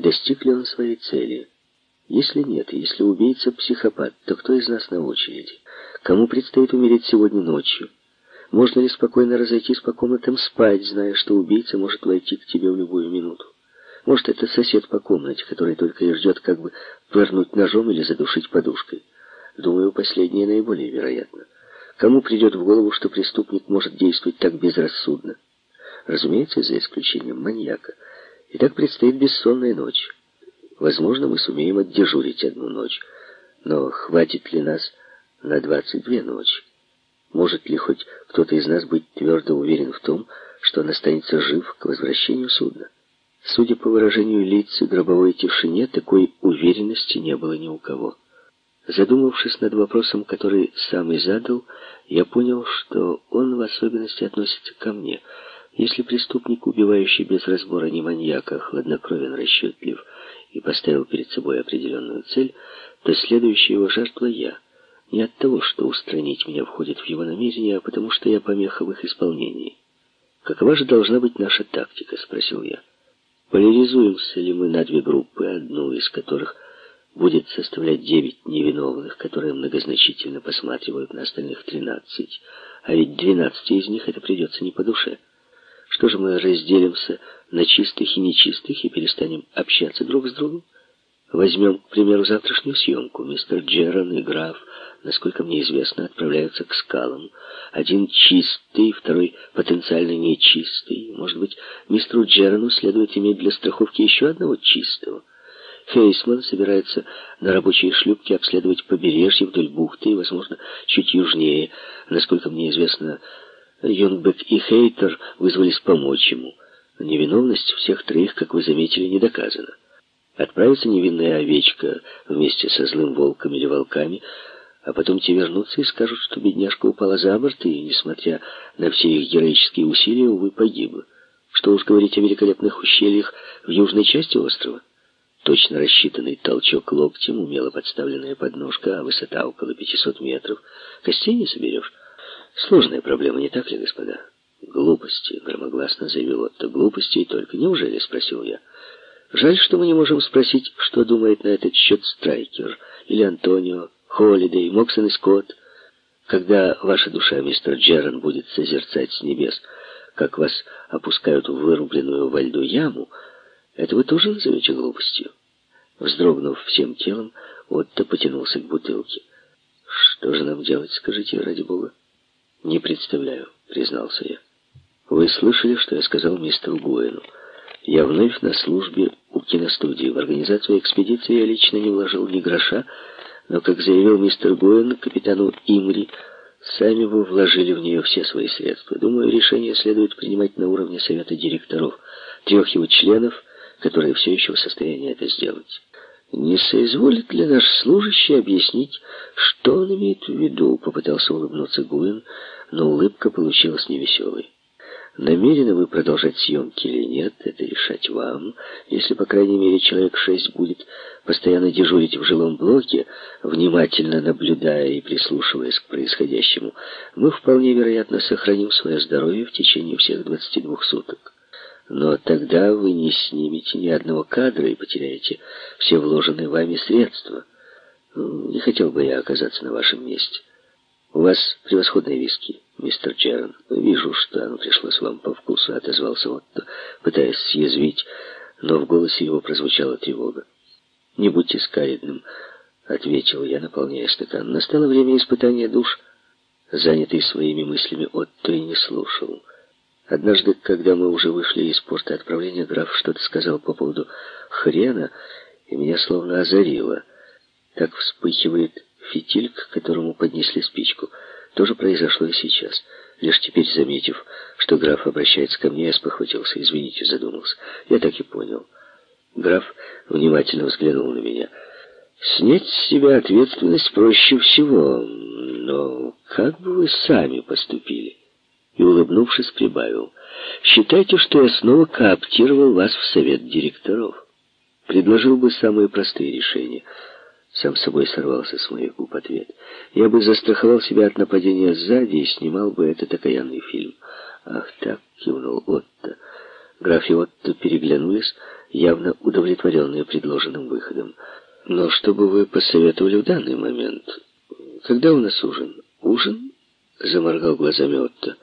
достиг ли он своей цели. Если нет, если убийца психопат, то кто из нас на очереди? Кому предстоит умереть сегодня ночью? Можно ли спокойно разойтись по комнатам спать, зная, что убийца может войти к тебе в любую минуту? Может, это сосед по комнате, который только и ждет, как бы пырнуть ножом или задушить подушкой. Думаю, последнее наиболее вероятно. Кому придет в голову, что преступник может действовать так безрассудно? Разумеется, за исключением маньяка. И так предстоит бессонная ночь. Возможно, мы сумеем отдежурить одну ночь. Но хватит ли нас на 22 ночи? Может ли хоть кто-то из нас быть твердо уверен в том, что он останется жив к возвращению судна? Судя по выражению лиц и гробовой тишине, такой уверенности не было ни у кого. Задумавшись над вопросом, который сам и задал, я понял, что он в особенности относится ко мне. Если преступник, убивающий без разбора не маньяка, хладнокровен, расчетлив и поставил перед собой определенную цель, то следующая его жертва я. Не от того, что устранить меня входит в его намерение, а потому что я помеха в их исполнении. «Какова же должна быть наша тактика?» — спросил я. «Поляризуемся ли мы на две группы, одну из которых будет составлять девять невиновных, которые многозначительно посматривают на остальных тринадцать, а ведь двенадцати из них это придется не по душе. Что же мы разделимся на чистых и нечистых и перестанем общаться друг с другом? Возьмем, к примеру, завтрашнюю съемку. Мистер Джерон и граф, насколько мне известно, отправляются к скалам. Один чистый, второй потенциально нечистый. Может быть, мистеру Джерону следует иметь для страховки еще одного чистого. Хейсман собирается на рабочей шлюпке обследовать побережье вдоль бухты и, возможно, чуть южнее. Насколько мне известно, Юнгбек и Хейтер вызвались помочь ему. Невиновность всех троих, как вы заметили, не доказана. Отправится невинная овечка вместе со злым волком или волками, а потом те вернутся и скажут, что бедняжка упала за борт и, несмотря на все их героические усилия, увы, погибла. Что уж говорить о великолепных ущельях в южной части острова. Точно рассчитанный толчок локтем, умело подставленная подножка, а высота около 500 метров. Костей не соберешь. Сложная проблема, не так ли, господа? Глупости, громогласно заявил Отто. И только. Неужели? Спросил я. Жаль, что мы не можем спросить, что думает на этот счет Страйкер, или Антонио, Холидей, Моксон и Скотт. Когда ваша душа, мистер Джерон, будет созерцать с небес, как вас опускают в вырубленную во льду яму, это вы тоже назовете глупостью? Вздрогнув всем телом, Отто потянулся к бутылке. Что же нам делать, скажите, ради бога? Не представляю, признался я. Вы слышали, что я сказал мистеру Гуэну? Я вновь на службе у киностудии. В организацию экспедиции я лично не вложил ни гроша, но, как заявил мистер Гуэн капитану Имри, сами вы вложили в нее все свои средства. Думаю, решение следует принимать на уровне совета директоров, трех его членов, которые все еще в состоянии это сделать. «Не соизволит ли наш служащий объяснить, что он имеет в виду?» — попытался улыбнуться Гуин, но улыбка получилась невеселой. Намерены вы продолжать съемки или нет, это решать вам. Если, по крайней мере, человек шесть будет постоянно дежурить в жилом блоке, внимательно наблюдая и прислушиваясь к происходящему, мы вполне вероятно сохраним свое здоровье в течение всех 22 суток. Но тогда вы не снимете ни одного кадра и потеряете все вложенные вами средства. Не хотел бы я оказаться на вашем месте. У вас превосходные виски, мистер Джерон. Вижу, что оно пришлось вам по вкусу, отозвался Отто, пытаясь съязвить, но в голосе его прозвучала тревога. Не будьте скаридным, ответил я, наполняя стакан. Настало время испытания душ. Занятый своими мыслями, Отто и не слушал. Однажды, когда мы уже вышли из порта отправления, граф что-то сказал по поводу хрена, и меня словно озарило. Так вспыхивает фитиль, к которому поднесли спичку. То же произошло и сейчас. Лишь теперь, заметив, что граф обращается ко мне, я спохватился. Извините, задумался. Я так и понял. Граф внимательно взглянул на меня. Снять с себя ответственность проще всего, но как бы вы сами поступили? И, улыбнувшись, прибавил. «Считайте, что я снова кооптировал вас в совет директоров. Предложил бы самые простые решения». Сам собой сорвался с моих губ ответ. «Я бы застраховал себя от нападения сзади и снимал бы этот окаянный фильм». «Ах так!» — кивнул Отто. Граф и Отто переглянулись явно удовлетворенные предложенным выходом. «Но что бы вы посоветовали в данный момент? Когда у нас ужин?» «Ужин?» — заморгал глазами Отто.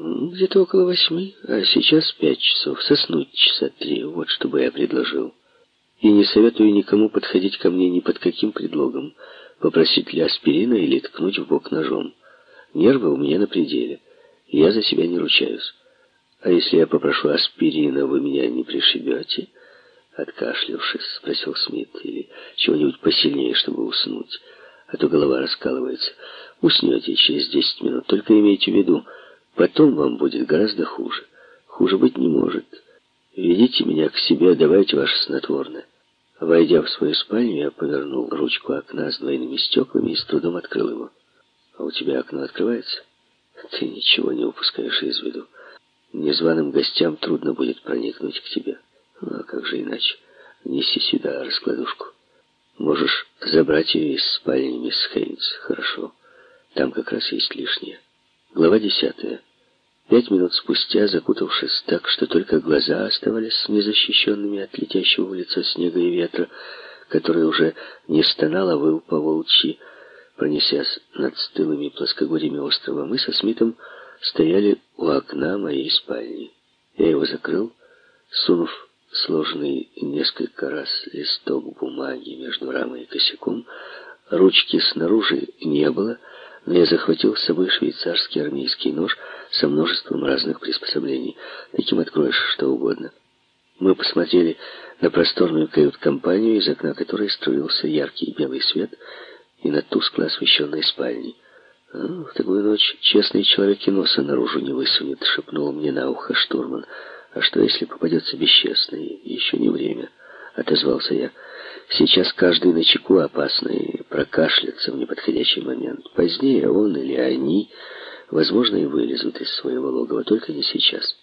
«Где-то около восьми, а сейчас пять часов. Соснуть часа три. Вот что бы я предложил. И не советую никому подходить ко мне ни под каким предлогом. Попросить ли аспирина или ткнуть в бок ножом. Нервы у меня на пределе. Я за себя не ручаюсь. А если я попрошу аспирина, вы меня не пришибете?» Откашлявшись, спросил Смит. «Или чего-нибудь посильнее, чтобы уснуть?» а то голова раскалывается. Уснете через десять минут, только имейте в виду, потом вам будет гораздо хуже. Хуже быть не может. Ведите меня к себе, давайте ваше снотворное. Войдя в свою спальню, я повернул ручку окна с двойными стеклами и с трудом открыл его. А у тебя окно открывается? Ты ничего не упускаешь из виду. Незваным гостям трудно будет проникнуть к тебе. Ну, а как же иначе? Неси сюда раскладушку. Можешь забрать ее из спальни, мисс Хейнс. Хорошо. Там как раз есть лишнее. Глава десятая. Пять минут спустя, закутавшись так, что только глаза оставались незащищенными от летящего в лицо снега и ветра, который уже не стонал, а выл по волчьи, пронесясь над стылыми плоскогорьями острова, мы со Смитом стояли у окна моей спальни. Я его закрыл, сунув сложенный несколько раз листок бумаги между рамой и косяком. Ручки снаружи не было, я захватил с собой швейцарский армейский нож со множеством разных приспособлений. Таким откроешь что угодно. Мы посмотрели на просторную кают-компанию, из окна которой струился яркий белый свет, и на тускло освещенной спальне. «Ну, «В такую ночь честный человек и носа наружу не высунет», — шепнул мне на ухо штурман. «А что, если попадется бесчестный? Еще не время», — отозвался я. «Сейчас каждый на чеку опасный, прокашляться в неподходящий момент. Позднее он или они, возможно, и вылезут из своего логова, только не сейчас».